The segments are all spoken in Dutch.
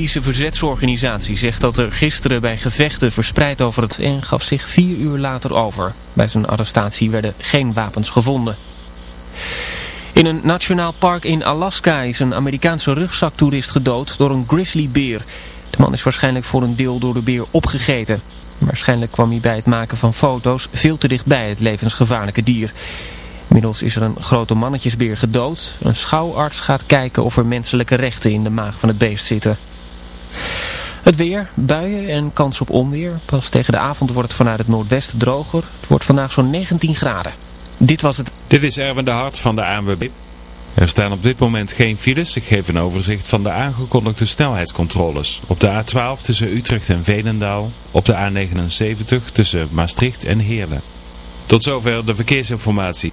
Syrische verzetsorganisatie zegt dat er gisteren bij gevechten verspreid over het en gaf zich vier uur later over. Bij zijn arrestatie werden geen wapens gevonden. In een nationaal park in Alaska is een Amerikaanse rugzaktoerist gedood door een grizzlybeer. De man is waarschijnlijk voor een deel door de beer opgegeten. Waarschijnlijk kwam hij bij het maken van foto's veel te dichtbij het levensgevaarlijke dier. Inmiddels is er een grote mannetjesbeer gedood. Een schouwarts gaat kijken of er menselijke rechten in de maag van het beest zitten. Het weer, buien en kans op onweer. Pas tegen de avond wordt het vanuit het noordwesten droger. Het wordt vandaag zo'n 19 graden. Dit was het. Dit is Erwin de Hart van de ANWB. Er staan op dit moment geen files. Ik geef een overzicht van de aangekondigde snelheidscontroles. Op de A12 tussen Utrecht en Veenendaal. Op de A79 tussen Maastricht en Heerlen. Tot zover de verkeersinformatie.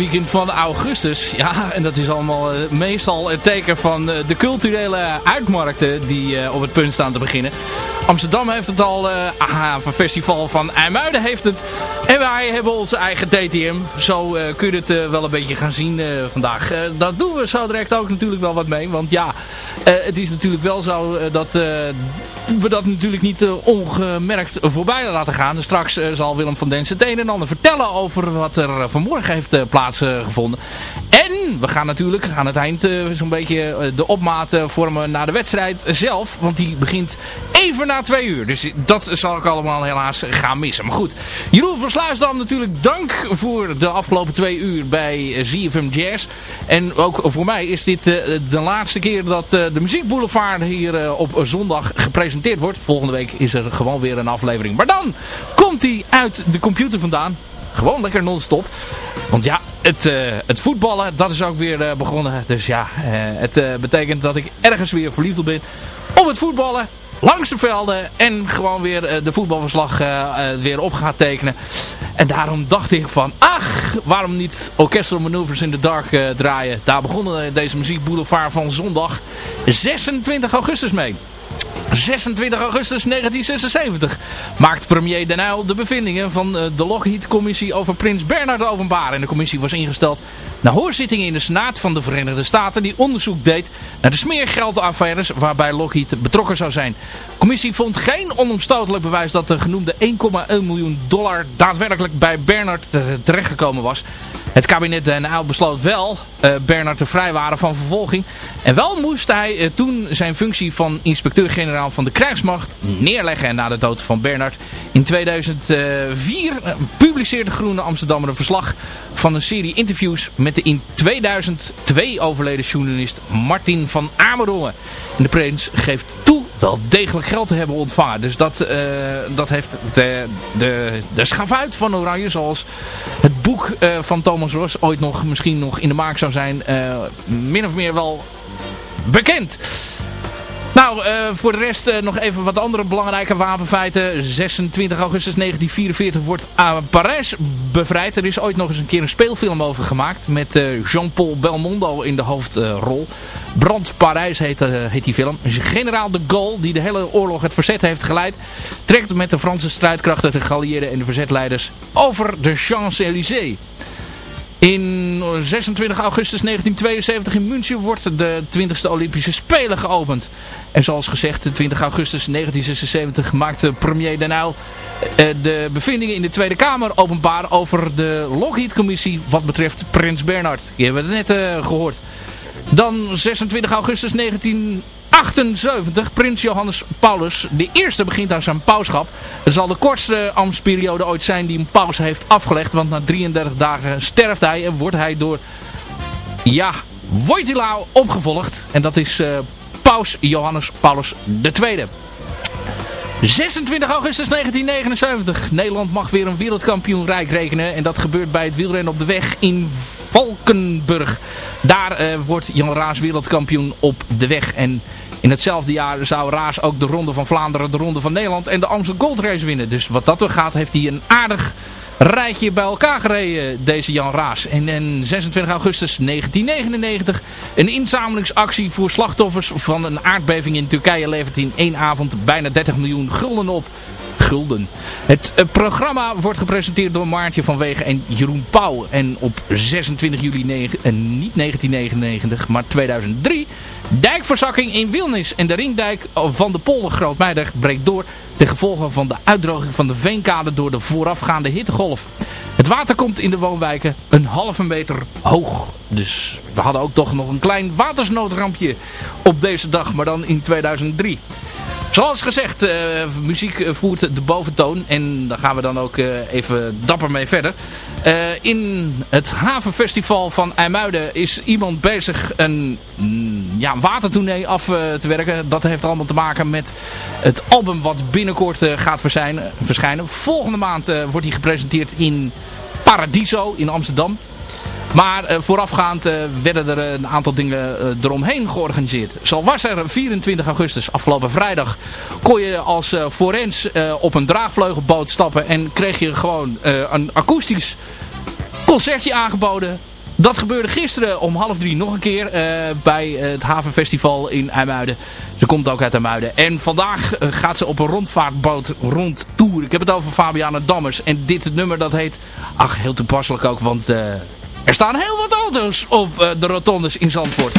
Weekend van augustus. Ja, en dat is allemaal eh, meestal het teken van eh, de culturele uitmarkten die eh, op het punt staan te beginnen. Amsterdam heeft het al, aha, van festival van IJmuiden heeft het. En wij hebben onze eigen DTM. Zo kun je het wel een beetje gaan zien vandaag. Dat doen we zo direct ook natuurlijk wel wat mee. Want ja, het is natuurlijk wel zo eh, dat eh, we dat natuurlijk niet eh, ongemerkt voorbij laten gaan. Dus straks eh, zal Willem van Densen het een en ander vertellen over wat er eh, vanmorgen heeft eh, plaatsgevonden. En we gaan natuurlijk aan het eind eh, zo'n beetje eh, de opmaat eh, vormen naar de wedstrijd zelf. Want die begint even na twee uur. Dus dat zal ik allemaal helaas gaan missen. Maar goed, Jeroen van Sluisdam natuurlijk dank voor de afgelopen twee uur bij ZFM Jazz. En ook voor mij is dit de laatste keer dat de Muziekboulevard hier op zondag gepresenteerd wordt. Volgende week is er gewoon weer een aflevering. Maar dan komt hij uit de computer vandaan. Gewoon lekker non-stop. Want ja, het, eh, het voetballen, dat is ook weer eh, begonnen. Dus ja, eh, het betekent dat ik ergens weer verliefd op ben. Op het voetballen, langs de velden. En gewoon weer de voetbalverslag weer op gaat tekenen. En daarom dacht ik van, ach, waarom niet Orchestral Maneuvers in the Dark draaien. Daar begonnen deze muziekboulevard van zondag 26 augustus mee. 26 augustus 1976 maakt premier Den Uyl de bevindingen van eh, de Lockheed-commissie over Prins Bernhard openbaar. En de commissie was ingesteld na hoorzittingen in de Senaat van de Verenigde Staten die onderzoek deed naar de smeergeldaffaires waarbij Lockheed betrokken zou zijn. De commissie vond geen onomstotelijk bewijs dat de genoemde 1,1 miljoen dollar daadwerkelijk bij Bernhard terechtgekomen was. Het kabinet Den Uyl besloot wel uh, Bernhard te vrijwaren van vervolging. En wel moest hij uh, toen zijn functie van inspecteur-generaal van de krijgsmacht neerleggen. En na de dood van Bernhard in 2004 uh, publiceerde Groene Amsterdammer een verslag van een serie interviews met de in 2002 overleden journalist Martin van Amerongen. En de prins geeft toe wel degelijk geld te hebben ontvangen. Dus dat, uh, dat heeft de, de, de schavuit van Oranje, zoals het boek uh, van Thomas Ros ooit nog misschien nog in de maak zou zijn, min of meer wel bekend. Nou, uh, voor de rest uh, nog even wat andere belangrijke wapenfeiten. 26 augustus 1944 wordt uh, Parijs bevrijd. Er is ooit nog eens een keer een speelfilm over gemaakt. Met Jean-Paul Belmondo in de hoofdrol. Brand Parijs heet, heet die film. Generaal de Gaulle, die de hele oorlog het verzet heeft geleid... trekt met de Franse strijdkrachten, de geallieerden en de verzetleiders... over de Champs-Élysées. In 26 augustus 1972 in München wordt de 20e Olympische Spelen geopend. En zoals gezegd, 20 augustus 1976 maakte premier Den Uyl de bevindingen in de Tweede Kamer openbaar over de Lockheed-commissie wat betreft Prins Bernhard. Die hebben we net uh, gehoord. Dan 26 augustus 19 78, prins Johannes Paulus. De eerste begint aan zijn pauschap. Het zal de kortste ambtsperiode ooit zijn die een paus heeft afgelegd. Want na 33 dagen sterft hij en wordt hij door, ja, Wojtyla opgevolgd. En dat is uh, paus Johannes Paulus II. 26 augustus 1979. Nederland mag weer een wereldkampioen rijk rekenen. En dat gebeurt bij het wielrennen op de weg in Valkenburg. Daar uh, wordt Jan Raas wereldkampioen op de weg. En in hetzelfde jaar zou Raas ook de Ronde van Vlaanderen, de Ronde van Nederland en de Amsterdam Gold Race winnen. Dus wat dat er gaat, heeft hij een aardig rijtje bij elkaar gereden, deze Jan Raas. En, en 26 augustus 1999 een inzamelingsactie voor slachtoffers van een aardbeving in Turkije levert in één avond bijna 30 miljoen gulden op. Gulden. Het uh, programma wordt gepresenteerd door Maartje van Wegen en Jeroen Pauw. En op 26 juli, negen, uh, niet 1999, maar 2003, dijkverzakking in Wilnis. En de ringdijk van de polder Grootmeijer breekt door ten gevolge van de uitdroging van de veenkade door de voorafgaande hittegolf. Het water komt in de woonwijken een halve meter hoog. Dus we hadden ook toch nog een klein watersnoodrampje op deze dag, maar dan in 2003. Zoals gezegd, uh, muziek voert de boventoon. En daar gaan we dan ook uh, even dapper mee verder. Uh, in het havenfestival van IJmuiden is iemand bezig een mm, ja, watertournee af te werken. Dat heeft allemaal te maken met het album wat binnenkort gaat verschijnen. verschijnen. Volgende maand wordt hij gepresenteerd in Paradiso in Amsterdam. Maar uh, voorafgaand uh, werden er een aantal dingen eromheen georganiseerd. Zo was er 24 augustus, afgelopen vrijdag, kon je als forens op een draagvleugelboot stappen en kreeg je gewoon een akoestisch concertje aangeboden. Dat gebeurde gisteren om half drie nog een keer eh, bij het Havenfestival in IJmuiden. Ze komt ook uit IJmuiden. En vandaag eh, gaat ze op een rondvaartboot rondtoer. Ik heb het over Fabiana Dammers. En dit nummer dat heet... Ach, heel toepasselijk ook, want eh, er staan heel wat auto's op de rotondes in Zandvoort.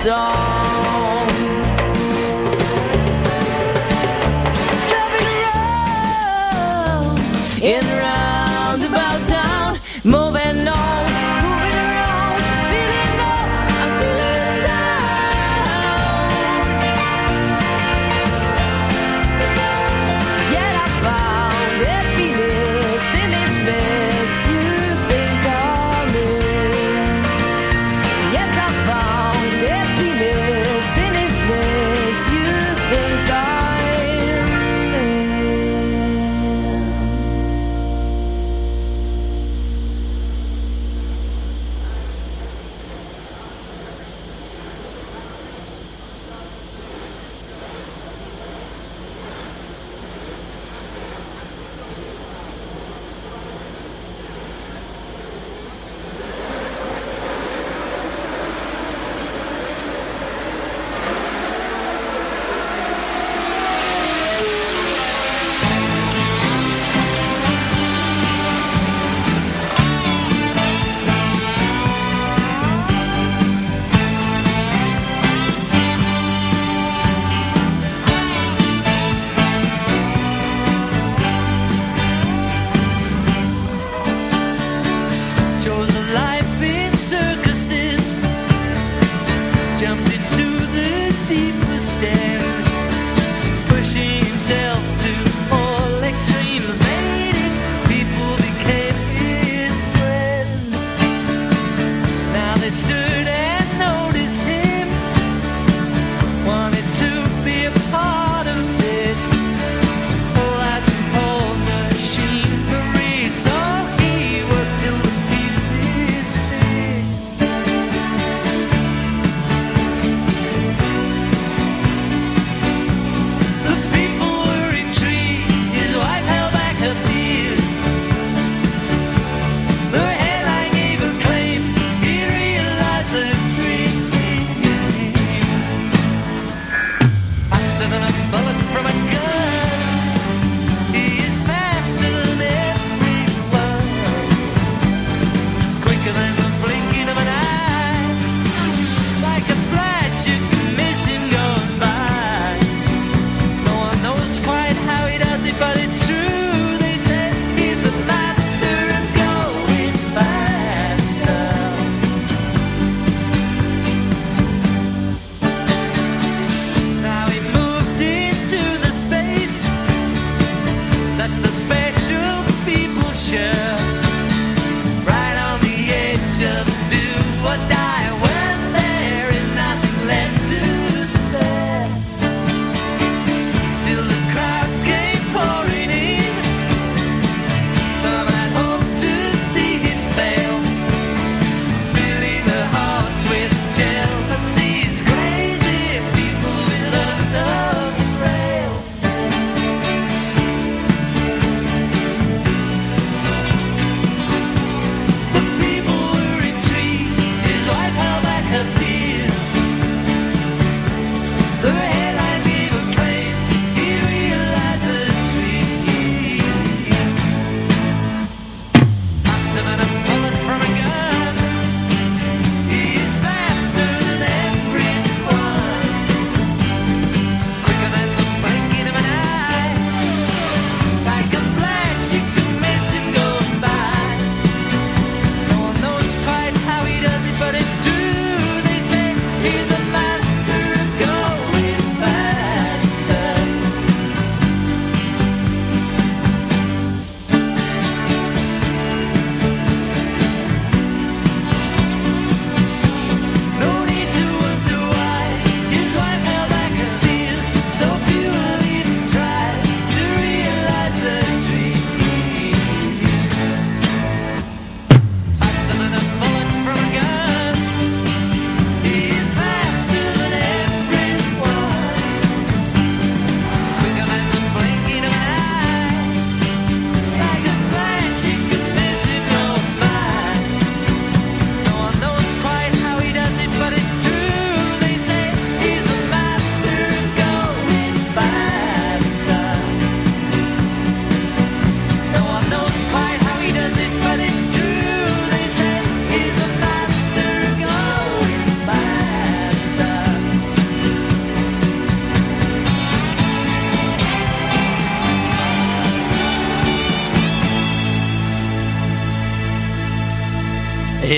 song.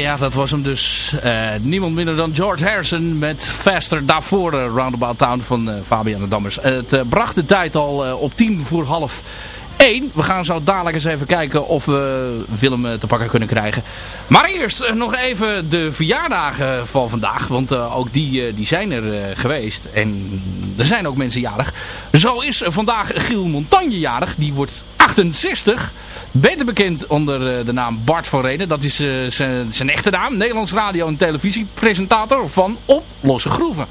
Ja, dat was hem dus. Uh, niemand minder dan George Harrison met Faster daarvoor uh, Roundabout Town van uh, Fabian de Dammers. het bracht de tijd al op tien voor half één. We gaan zo dadelijk eens even kijken of we Willem te pakken kunnen krijgen. Maar eerst nog even de verjaardagen van vandaag. Want ook die, die zijn er geweest. En er zijn ook mensen jarig. Zo is vandaag Giel Montagne jarig. Die wordt 68. Beter bekend onder eh, de naam Bart van Reden. Dat is zijn echte naam. Nederlands radio- en televisiepresentator van Op Losse Groeven.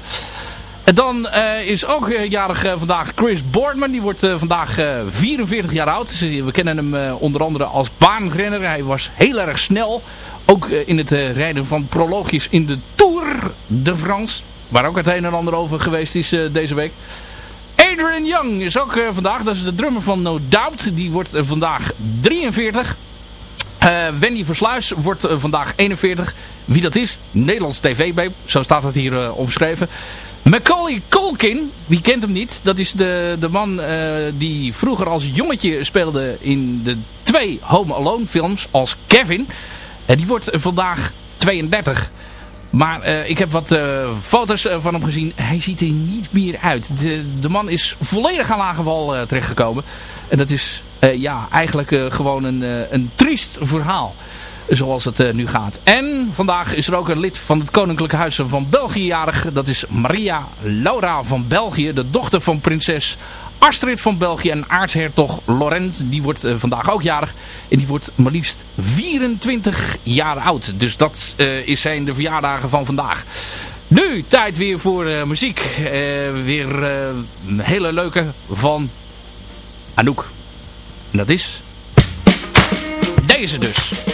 En dan uh, is ook jarig uh, vandaag Chris Boardman. Die wordt uh, vandaag 44 jaar oud. we kennen hem onder andere als baanrenner. Hij was heel erg snel. Ook in het rijden van proloogjes in de Tour de France. Waar ook het een en ander over geweest is deze week. Adrian Young is ook uh, vandaag. Dat is de drummer van No Doubt. Die wordt uh, vandaag 43. Uh, Wendy Versluis wordt vandaag 41. Wie dat is? Nederlands TV-babe. Zo staat het hier omschreven. Macaulay Culkin, wie kent hem niet? Dat is de, de man die vroeger als jongetje speelde in de twee Home Alone films als Kevin. En die wordt vandaag 32. Maar uh, ik heb wat uh, foto's van hem gezien. Hij ziet er niet meer uit. De, de man is volledig aan lage wal terechtgekomen. En dat is ja, eigenlijk gewoon een, een triest verhaal. Zoals het nu gaat. En vandaag is er ook een lid van het Koninklijke Huis van België jarig. Dat is Maria Laura van België. De dochter van prinses Astrid van België en aartshertog Laurent, die wordt uh, vandaag ook jarig. En die wordt maar liefst 24 jaar oud. Dus dat uh, is zijn de verjaardagen van vandaag. Nu tijd weer voor muziek. weer een hele leuke van Anouk. En dat is deze dus.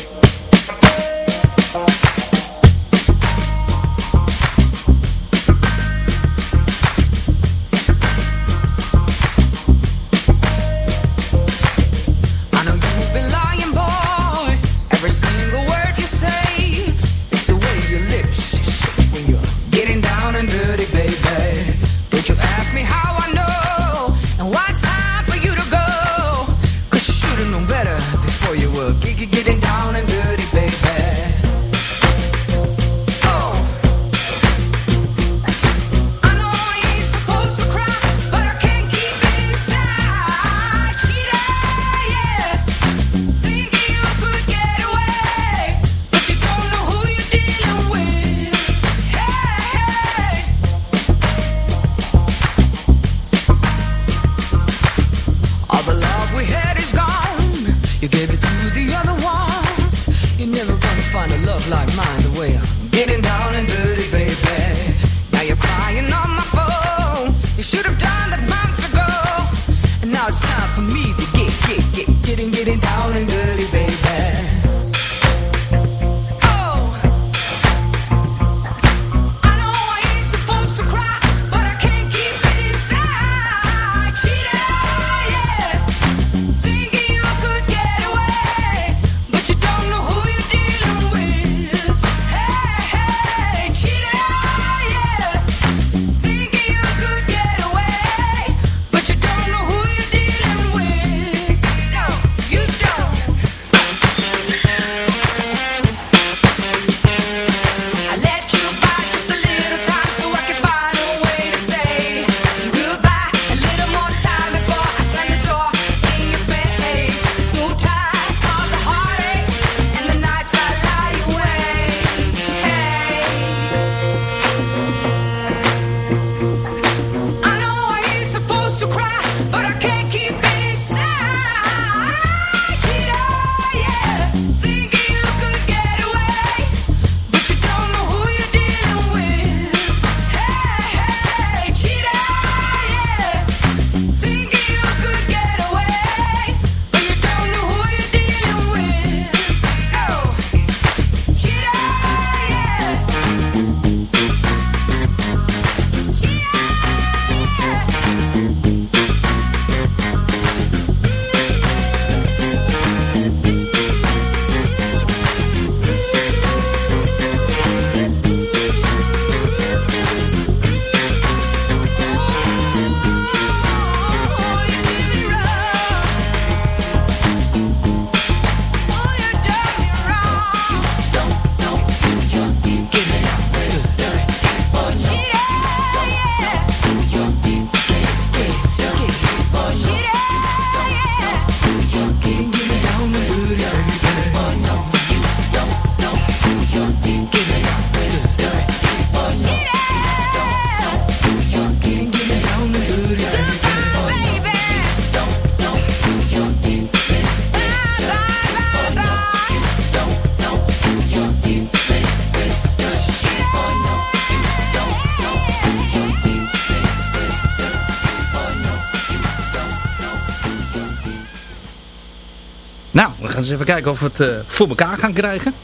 gaan eens even kijken of we het eh, voor elkaar gaan krijgen.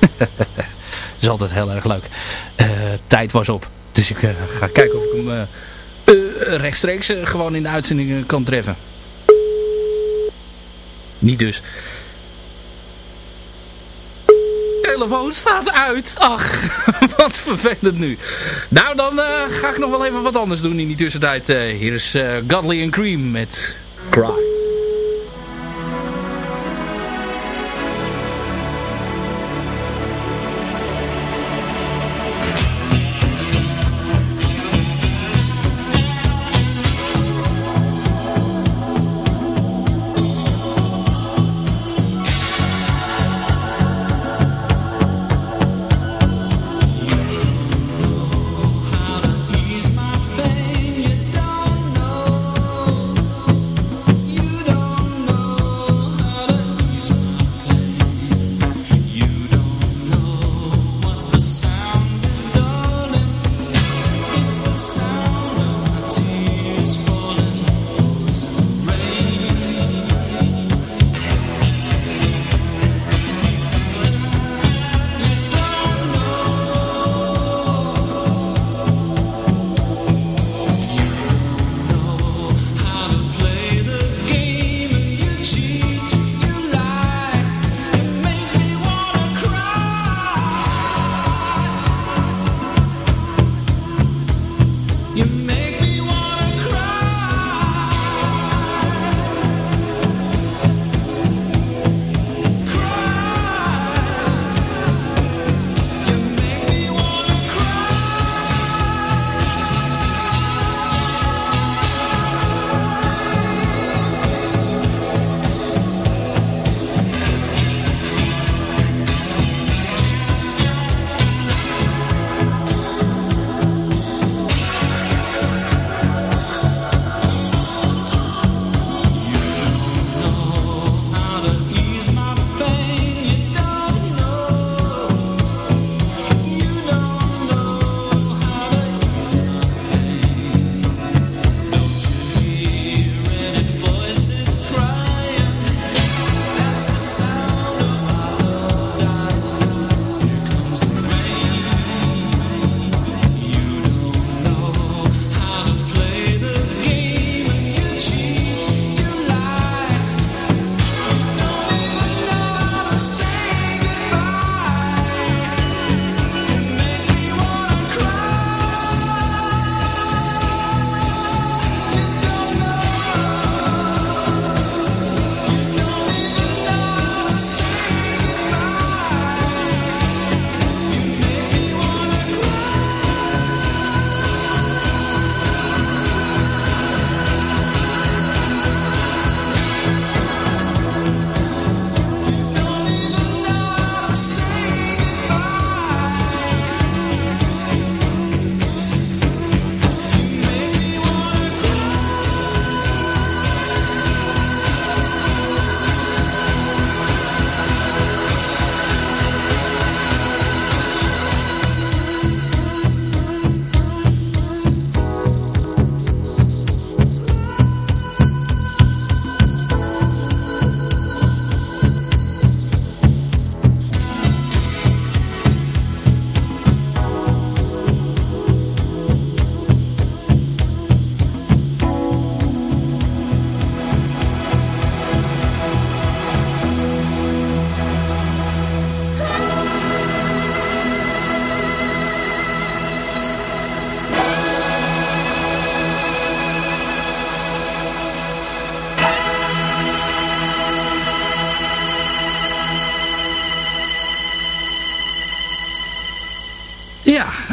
Dat is altijd heel erg leuk. Eh, tijd was op. Dus ik eh, ga kijken of ik hem rechtstreeks gewoon in de uitzending kan treffen. Niet dus. telefoon staat uit. Ach, wat vervelend nu. Nou, dan ga ik nog wel even wat anders doen in die tussentijd. Hier is Godly and Cream met Cry.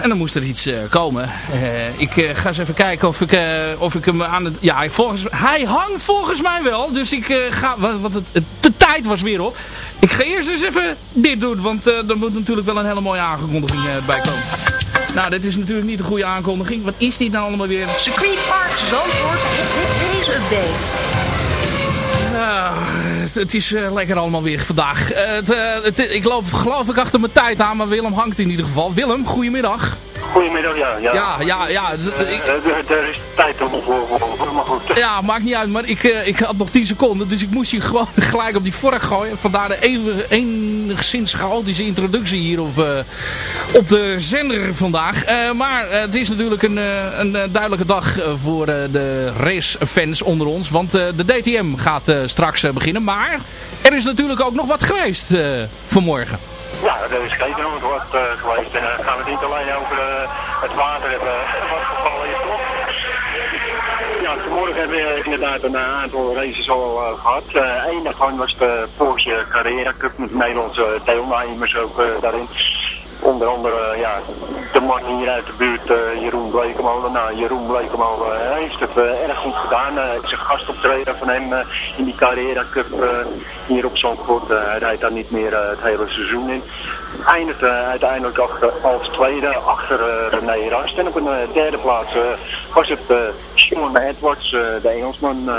En dan moest er iets eh, komen. Eh, ik eh, ga eens even kijken of ik, of ik hem aan het... Ja, volgens, hij hangt volgens mij wel. Dus ik ga... Want het, de tijd was weer op. Ik ga eerst eens even dit doen. Want er moet natuurlijk wel een hele mooie aankondiging bij komen. Nou, dit is natuurlijk niet een goede aankondiging. Wat is dit nou allemaal weer? Circuit Park Zandvoort Race Update. Het is uh, lekker allemaal weer vandaag. Uh, het, het, ik loop geloof ik achter mijn tijd aan, maar Willem hangt in ieder geval. Willem, goedemiddag. Goedemiddag, ja. Ja, ja, ja. ja ik, er is tijd om voor, maar goed. Ja, maakt niet uit, maar ik, ik had nog 10 seconden, dus ik moest je gewoon gelijk op die vork gooien. Vandaar de enigszins chaotische introductie hier op, op de zender vandaag. maar het is natuurlijk een, een duidelijke dag voor de racefans onder ons, want de DTM gaat straks beginnen. Maar er is natuurlijk ook nog wat geweest vanmorgen. Ja, er is zeker nog wat uh, geweest. En uh, gaan we niet alleen over het water hebben wat gevallen is, toch? Ja, vanmorgen hebben we inderdaad een aantal races al gehad. Eén daarvan was de Porsche Carrera Cup met Nederlandse deelnemers ook daarin. Onder andere ja, de man hier uit de buurt, uh, Jeroen Blekemolen. Nou, Jeroen Blekemolen uh, heeft het uh, erg goed gedaan. het is een gastoptreden van hem in die Carrera Cup hier op Zandvoort. hij rijdt daar niet meer het hele seizoen in. Eindigde uiteindelijk achter, als tweede achter René Rast. En op een derde plaats was het Sean Edwards, de Engelsman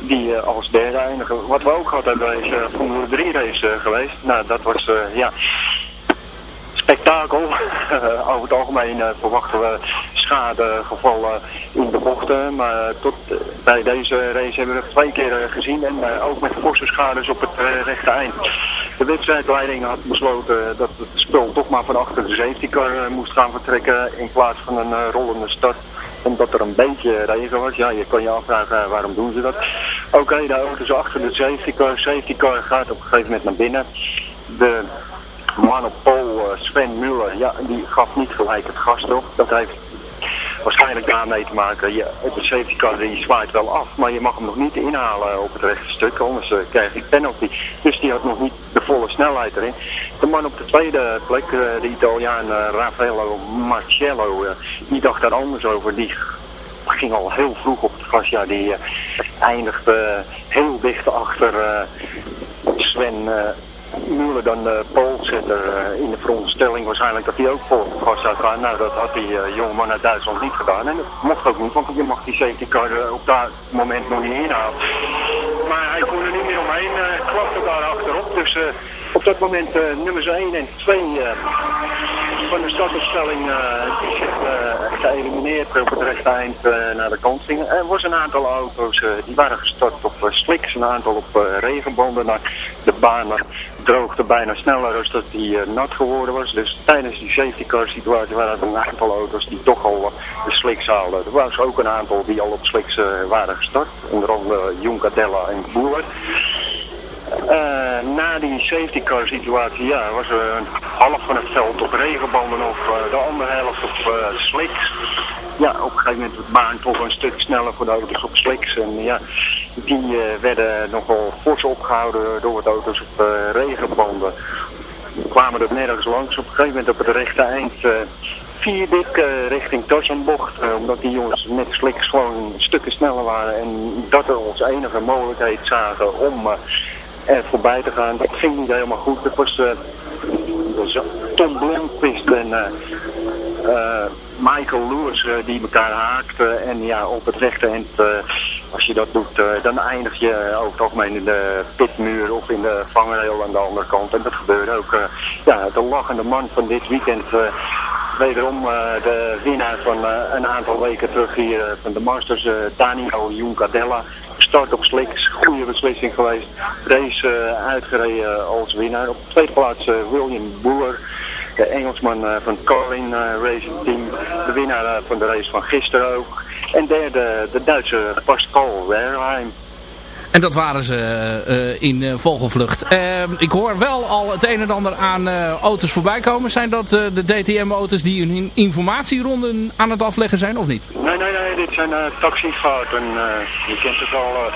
die als derde eindigde. Wat we ook hadden is uh, Formule 3 race geweest. Nou, dat was ja, spektakel. over het algemeen uh, verwachten we schadegevallen in de bochten. Maar tot uh, bij deze race hebben we het twee keer gezien. En ook met forse schades op het rechte eind. De wedstrijdleiding had besloten dat het spul toch maar van achter de safety car moest gaan vertrekken. In plaats van een rollende start omdat er een beetje regen was. Ja, je kan je afvragen waarom doen ze dat. Oké, okay, de auto is achter de safety car. Safety car gaat op een gegeven moment naar binnen. De man op pol, eh, Sven Muller, ja, die gaf niet gelijk het gas op. Dat heeft waarschijnlijk daarmee te maken. Ja, de safety car die zwaait wel af, maar je mag hem nog niet inhalen op het rechte stuk, anders uh, krijg je penalty. Dus die had nog niet de volle snelheid erin. De man op de tweede plek, uh, de Italiaan uh, Raffaello Marcello, die dacht daar anders over. Die ging al heel vroeg op het gas, ja, die eindigde heel dicht achter Sven Muller dan de poolzetter uh, in de veronderstelling waarschijnlijk dat hij ook voor gas zou gaan. Nou, dat had die uh, jongeman uit Duitsland niet gedaan. En dat mocht ook niet, want je mag die safety car uh, op dat moment nog niet inhalen. Maar hij kon er niet meer omheen, uh, klapte daar achterop. Dus op dat moment nummers 1 en 2 van de startopstelling is geëlimineerd op het rechte eind naar de kant gingen. Er was een aantal auto's die waren gestart op slicks, een aantal op regenbanden naar de baan droogde bijna sneller als dat die uh, nat geworden was. Dus tijdens die safety car situatie waren er een aantal auto's die toch al uh, de slicks haalden. Er was ook een aantal die al op slicks uh, waren gestart. Onder andere Juncadella en Boer. na die safety car situatie ja, was er een half van het veld op regenbanden of de andere helft op slicks. Ja, op een gegeven moment was de baan toch een stuk sneller voor de auto's op slicks. En ja, die uh, werden nogal fors opgehouden door de auto's op uh, regenbanden. Kwamen er nergens langs. Op een gegeven moment op het rechte eind uh, vier dik richting Tarzanbocht. omdat die jongens met sliks gewoon stukken sneller waren. En dat er ons enige mogelijkheid zagen om er voorbij te gaan. Dat ging niet helemaal goed. Het was Tom Blomqvist en Michael Lewis die elkaar haakten. En ja, op het rechte eind als je dat doet, uh, dan eindig je over het algemeen in de pitmuur of in de vangrail aan de andere kant. En dat gebeurde ook. Ja, de lachende man van dit weekend. Wederom de winnaar van een aantal weken terug hier van de Masters, Daniel Juncadella. Start op slicks, goede beslissing geweest. Race uitgereden als winnaar. Op de tweede plaats William Boer de Engelsman van Colin Racing Team. De winnaar van de race van gisteren ook. En derde de Duitse Pascal Wehrheim. En dat waren ze uh, in uh, vogelvlucht. Uh, ik hoor wel al het een en ander aan auto's voorbij komen. Zijn dat de DTM-auto's die een informatieronden aan het afleggen zijn of niet? Nee, nee, nee. Dit zijn taxivaarten. je kent het al.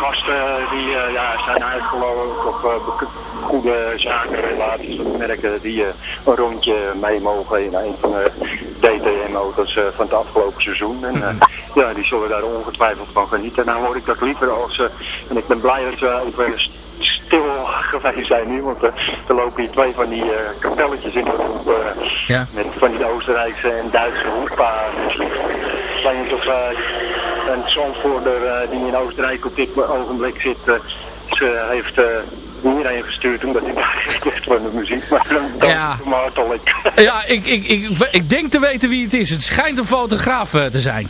gasten die ja, zijn uitgelopen op goede zaken, relaties merken die een rondje mee mogen in een van de DTM-auto's van het afgelopen seizoen. En ja, die zullen daar ongetwijfeld van genieten. En dan hoor ik dat liever als en ik ben blij dat we even stil geweest zijn nu, want er lopen hier twee van die kapelletjes in de groep. Ja. Met van die Oostenrijkse en Duitse hoekpaarden. Zijn toch een zandvoerder die in Oostenrijk op dit ogenblik zit, ze heeft hierheen gestuurd omdat ik daar echt van de muziek, maar dan ja. ik. ja, ik, ik, ik, ik denk te weten wie het is. Het schijnt een fotograaf te zijn.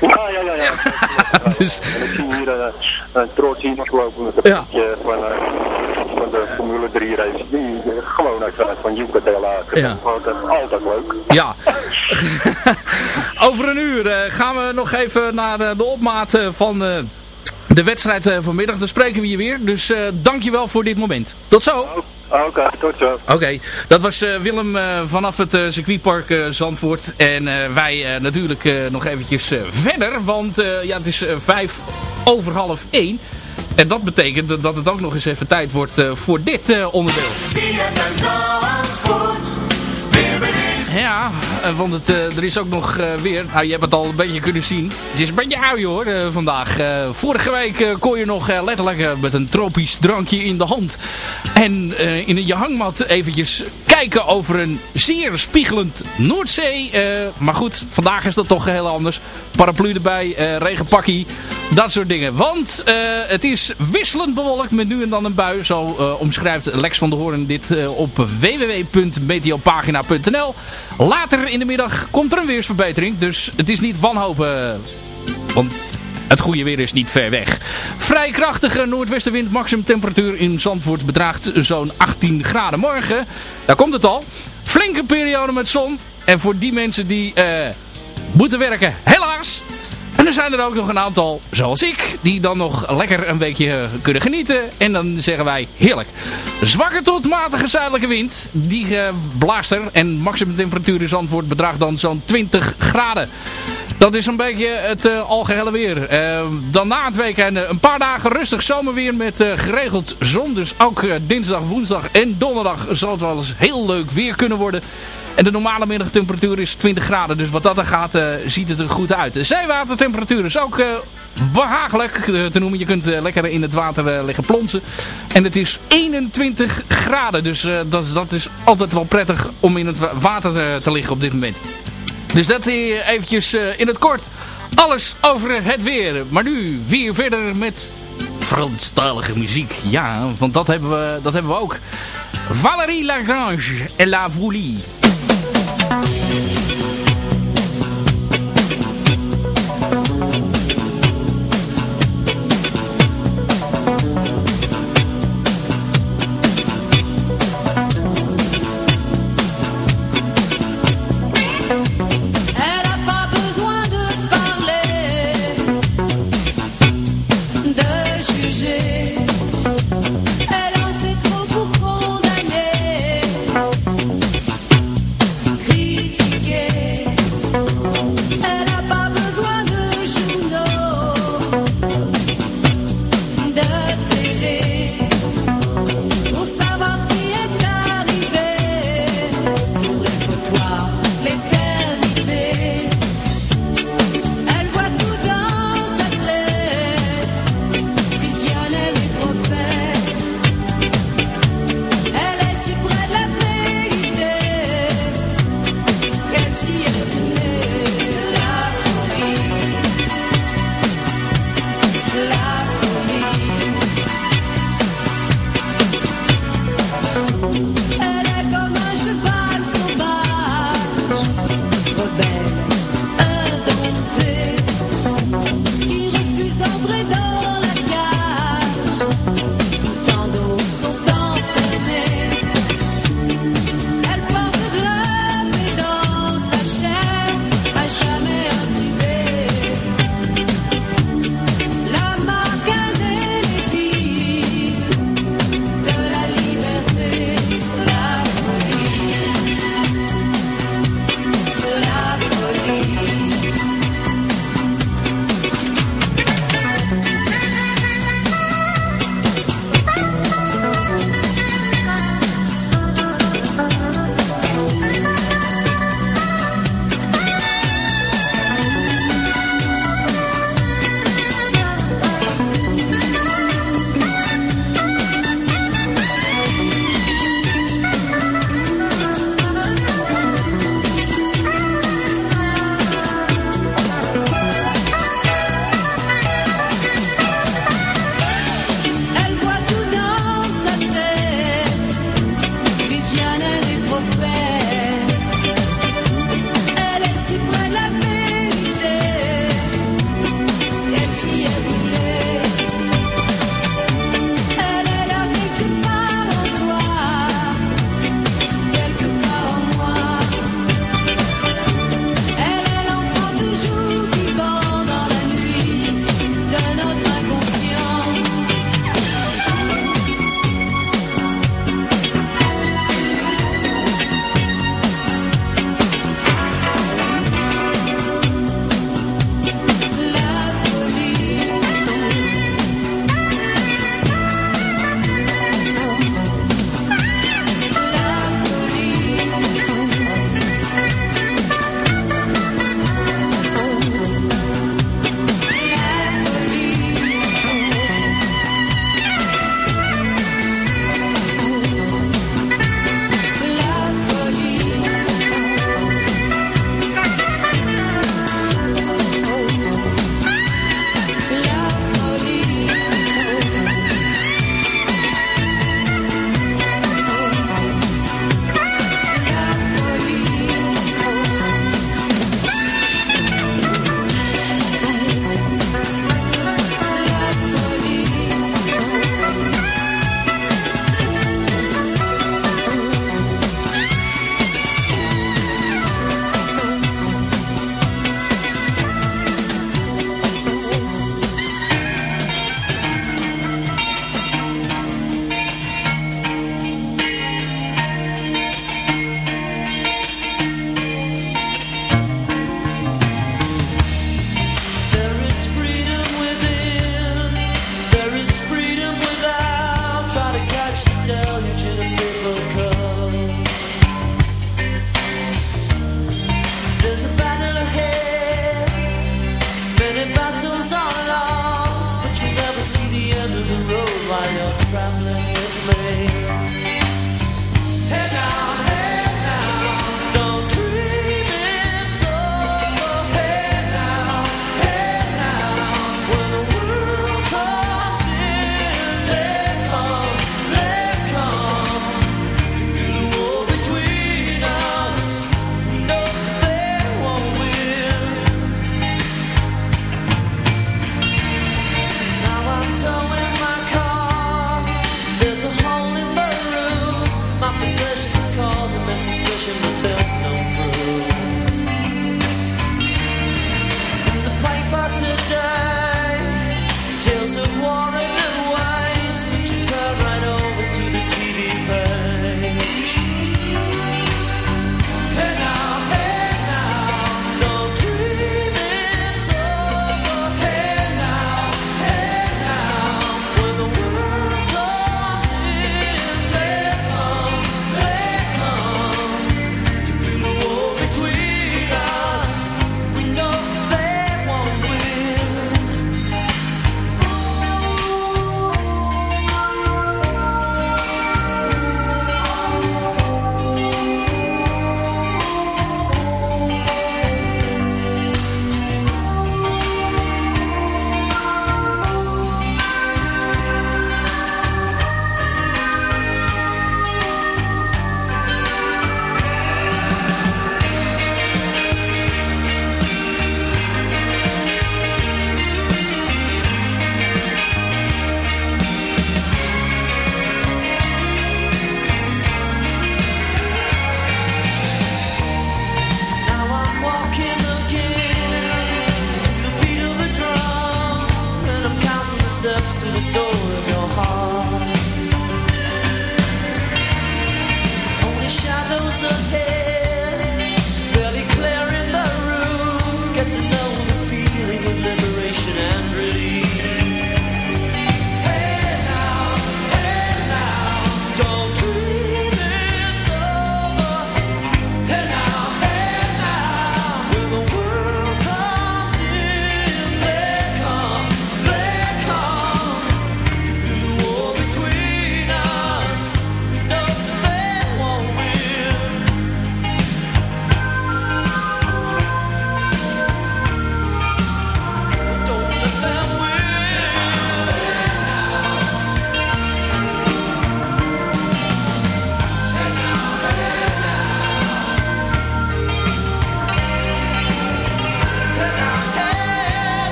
Ja, ja, ja. ja. dus... En ik zie hier uh, een trots iemand lopen met een ja. van, uh, van de Formule 3 race. Die uh, gewoon uit van Yucatela. Ja. Altijd leuk. Ja. Over een uur gaan we nog even naar de opmaat van de wedstrijd vanmiddag. Dan spreken we je weer. Dus dankjewel voor dit moment. Tot zo. Oké, okay, tot zo. Oké, dat was uh, Willem uh, vanaf het uh, circuitpark Zandvoort. En wij natuurlijk nog eventjes verder, want ja, het is vijf over half één. En dat betekent dat het ook nog eens even tijd wordt voor dit onderdeel. Want het, uh, er is ook nog uh, weer... Nou, je hebt het al een beetje kunnen zien. Het is een beetje ui hoor, vandaag. vorige week kon je nog letterlijk met een tropisch drankje in de hand. En in je hangmat eventjes kijken over een zeer spiegelend Noordzee. maar goed, vandaag is dat toch heel anders. Paraplu erbij, regenpakkie, dat soort dingen. Want het is wisselend bewolkt met nu en dan een bui. Zo omschrijft Lex van der Hoorn dit op www.meteopagina.nl. Later in de middag komt er een weersverbetering. Dus het is niet wanhopen. Want het goede weer is niet ver weg. Vrij krachtige noordwestenwind. Maximum temperatuur in Zandvoort bedraagt zo'n 18 graden. Morgen, daar komt het al. Flinke periode met zon. En voor die mensen die uh, moeten werken, helaas en er zijn er ook nog een aantal, zoals ik, die dan nog lekker een weekje kunnen genieten. En dan zeggen wij heerlijk. Zwakke tot matige zuidelijke wind, die uh, blaast er. En maximum temperatuur in Zandvoort bedraagt dan zo'n 20 graden. Dat is een beetje het uh, algehele weer. Uh, dan na het weekend een paar dagen rustig zomerweer met geregeld zon. Dus ook dinsdag, woensdag en donderdag zal het wel eens heel leuk weer kunnen worden. En de normale middagtemperatuur is 20 graden. Dus wat dat er gaat, uh, ziet het er goed uit. De zeewatertemperatuur is ook uh, behagelijk uh, te noemen. Je kunt lekker in het water liggen plonsen. En het is 21 graden. Dus dat, dat is altijd wel prettig om in het water te liggen op dit moment. Dus dat eventjes in het kort. Alles over het weer. Maar nu weer verder met Franstalige muziek. Ja, want dat hebben we, dat hebben we ook. Valérie Lagrange en La Voulie. Critiquer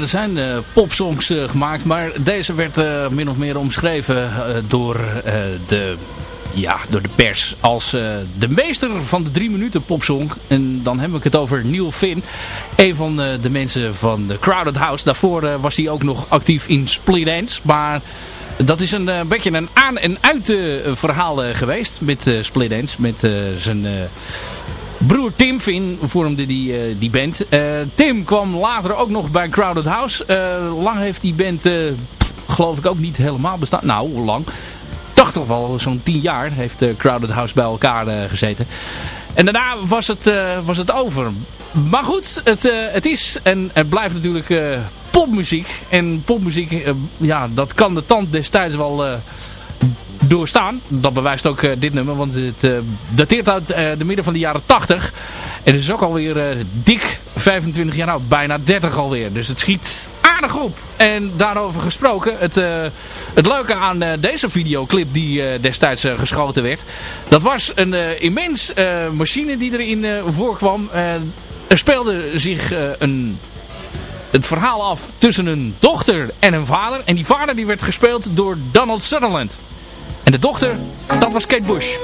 Er zijn eh, popsongs eh, gemaakt, maar deze werd eh, min of meer omschreven door, de, ja, door de pers als de meester van de drie minuten popsong. En dan heb ik het over Neil Finn, een van de mensen van de Crowded House. Daarvoor was hij ook nog actief in Split Ends, maar... Dat is een beetje een aan- en uit verhaal geweest met Split Ends. Met zijn broer Tim Finn vormde die, eh, die band. Eh, Tim kwam later ook nog bij Crowded House. Eh, lang heeft die band, geloof ik, ook niet helemaal bestaan. Nou, lang? Toch toch wel zo'n tien jaar heeft Crowded House bij elkaar gezeten. En daarna was het, was het over. Maar goed, het, het is en het blijft natuurlijk popmuziek. En popmuziek, ja, dat kan de tand destijds wel... doorstaan. Dat bewijst ook eh, dit nummer, want het eh, dateert uit eh, de midden van de jaren 80. En het is ook alweer dik 25 jaar oud, bijna 30 alweer. Dus het schiet aardig op. En daarover gesproken, het, het leuke aan deze videoclip die destijds geschoten werd. Dat was een immens machine die erin voorkwam. Er speelde zich een het verhaal af tussen een dochter en een vader. En die vader die werd gespeeld door Donald Sutherland. En de dochter, dat was Kate Bush.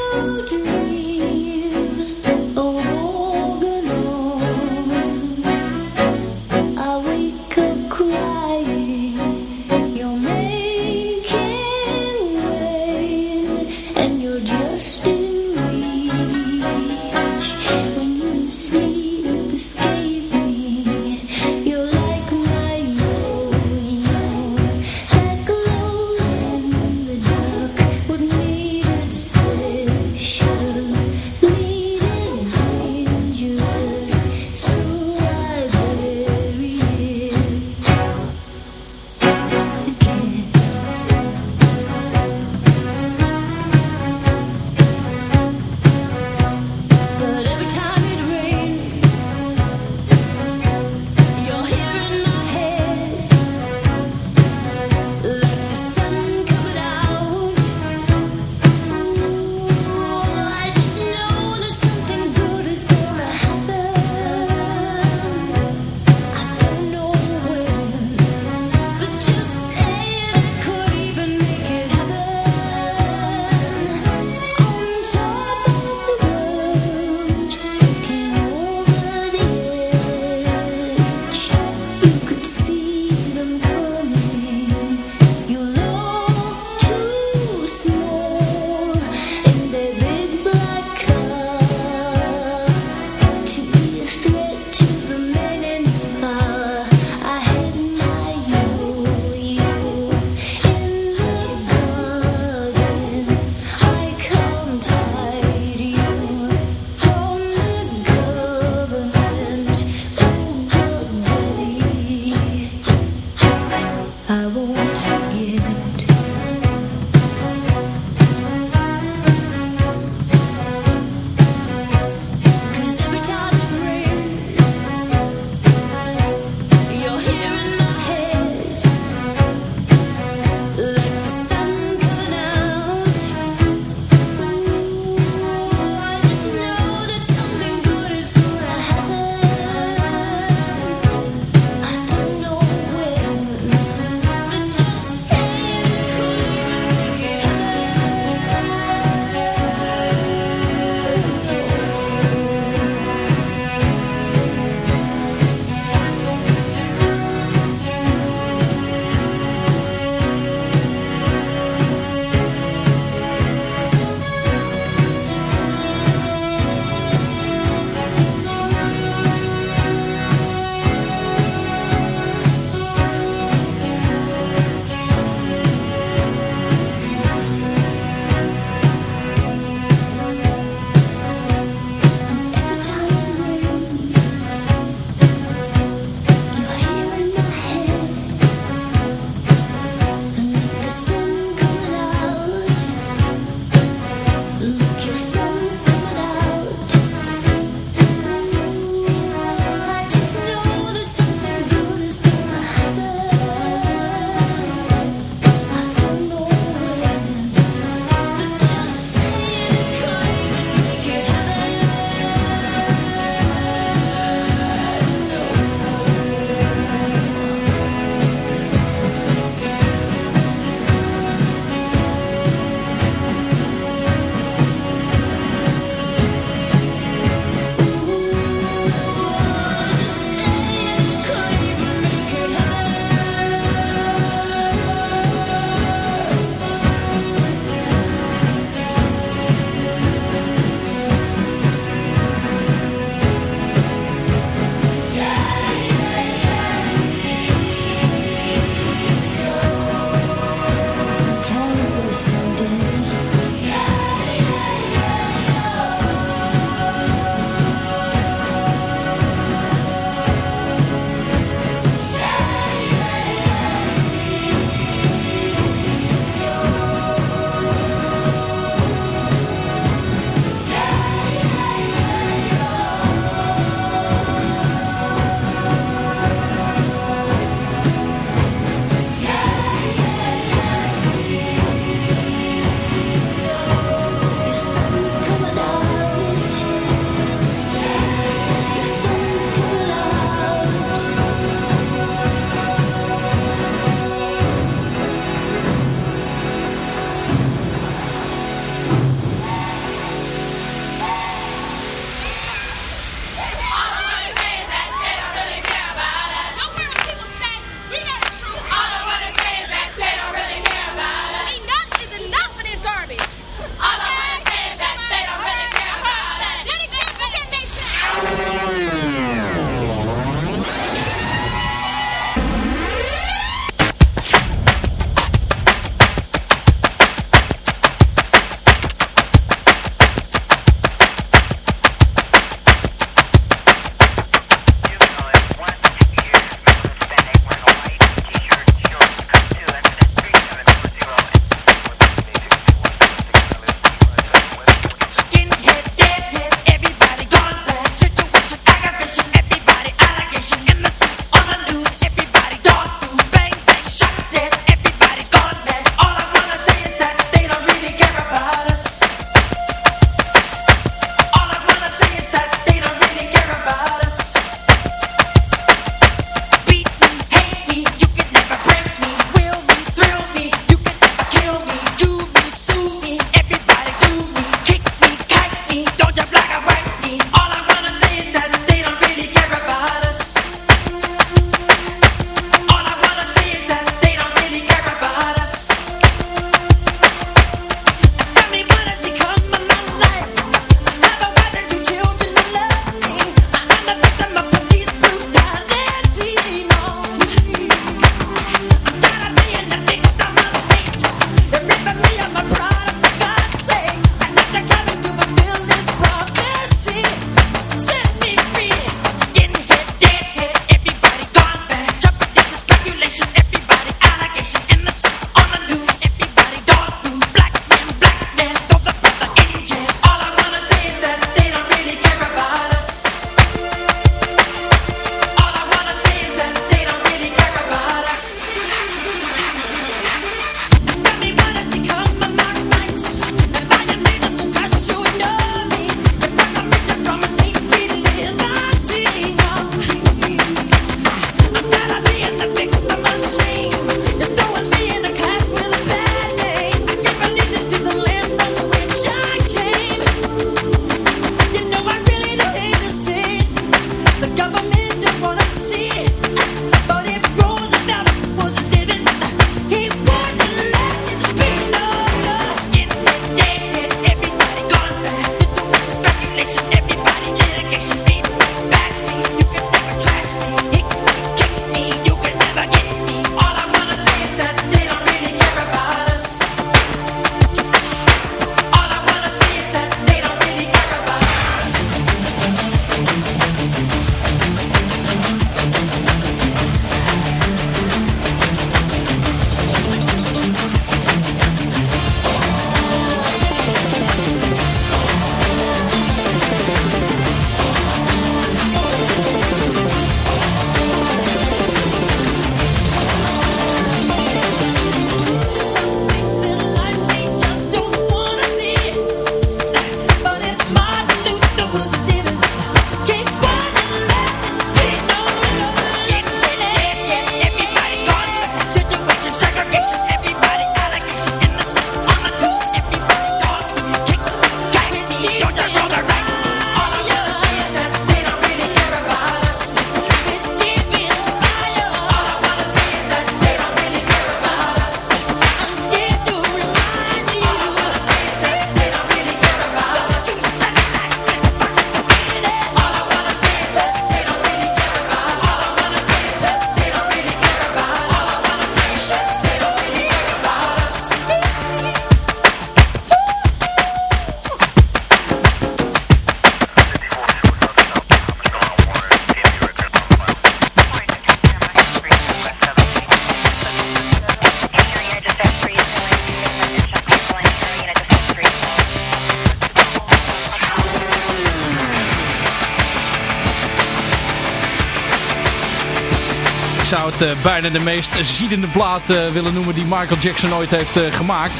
Eh, bijna de meest ziedende plaat eh, willen noemen die Michael Jackson ooit heeft eh, gemaakt.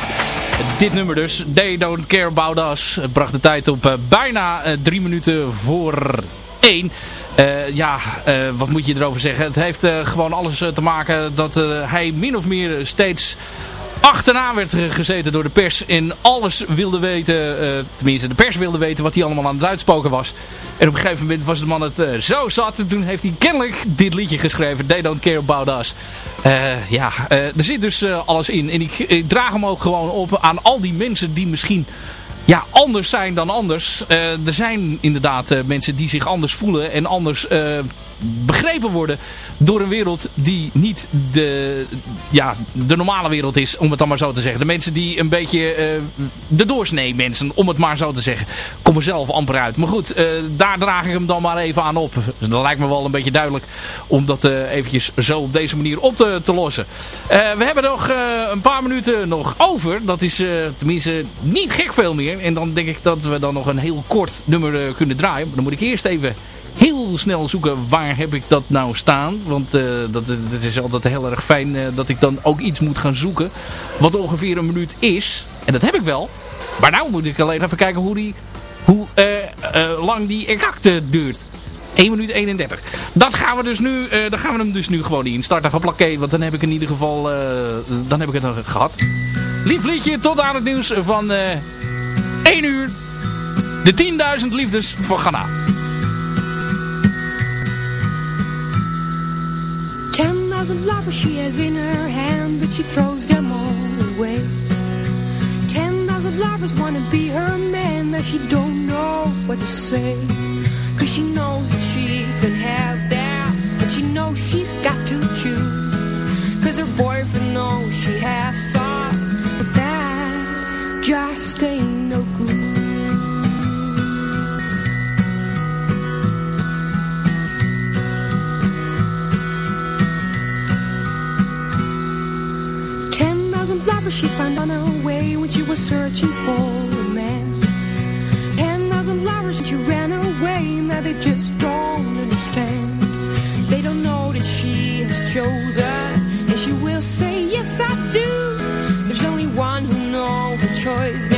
Dit nummer dus, They Don't Care About Us, bracht de tijd op bijna drie minuten voor één. Ja, wat moet je erover zeggen? Het heeft gewoon alles te maken dat hij min of meer steeds achterna werd gezeten door de pers en alles wilde weten, eh, tenminste de pers wilde weten wat hij allemaal aan het uitspoken was. En op een gegeven moment was de man het eh, zo zat en toen heeft hij kennelijk dit liedje geschreven, They Don't Care About Us. Eh, ja, er zit dus alles in en ik, draag hem ook gewoon op aan al die mensen die misschien ja, anders zijn dan anders. Er zijn inderdaad mensen die zich anders voelen en anders begrepen worden door een wereld die niet de, ja, de normale wereld is, om het dan maar zo te zeggen. De mensen die een beetje eh, de doorsnee mensen, om het maar zo te zeggen. Kom er zelf amper uit. Maar goed, eh, daar draag ik hem dan maar even aan op. Dat lijkt me wel een beetje duidelijk om dat eh, eventjes zo op deze manier op te, te lossen. We hebben nog een paar minuten nog over. Dat is tenminste niet gek veel meer. En dan denk ik dat we dan nog een heel kort nummer kunnen draaien. Maar dan moet ik eerst even heel snel zoeken waar heb ik dat nou staan. Want eh, dat, is altijd heel erg fijn eh, dat ik dan ook iets moet gaan zoeken. Wat ongeveer een minuut is. En dat heb ik wel. Maar nou moet ik alleen even kijken hoe, die, hoe eh, lang die exact eh, duurt. 1 minuut 31. Dat gaan we dus nu, dan gaan we hem dus nu gewoon in starten geplakken. Want dan heb ik in ieder geval, dan heb ik het nog gehad. Lief liedje tot aan het nieuws van eh 1 uur. De 10.000 liefdes voor Ghana. Ten thousand lovers she has in her hand, but she throws them all away. Ten thousand lovers wanna be her man, but she don't know what to say. Cause she knows that she can have that, but she knows she's got to choose. Cause her boyfriend knows she has some, but that just ain't searching for a man. And Ten thousand lovers and she ran away now they just don't understand. They don't know that she has chosen and she will say yes I do. There's only one who knows her choice